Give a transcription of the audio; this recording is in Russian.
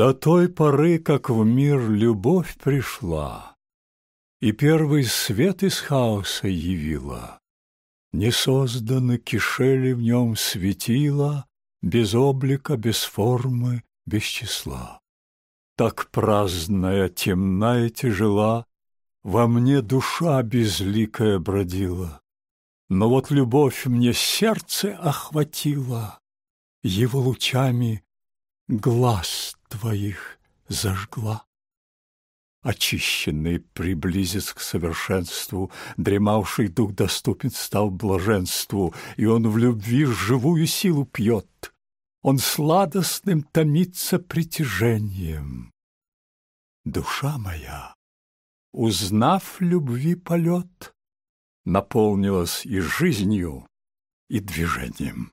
До той поры, как в мир любовь пришла, И первый свет из хаоса явила, не созданы кишели в нем светила, Без облика, без формы, без числа. Так праздная, темная, тяжела, Во мне душа безликая бродила. Но вот любовь мне сердце охватила, Его лучами глаз твоих зажгла. Очищенный приблизец к совершенству, Дремавший дух доступен стал блаженству, И он в любви живую силу пьет он сладостным томится притяжением. Душа моя, узнав любви полет, наполнилась и жизнью, и движением.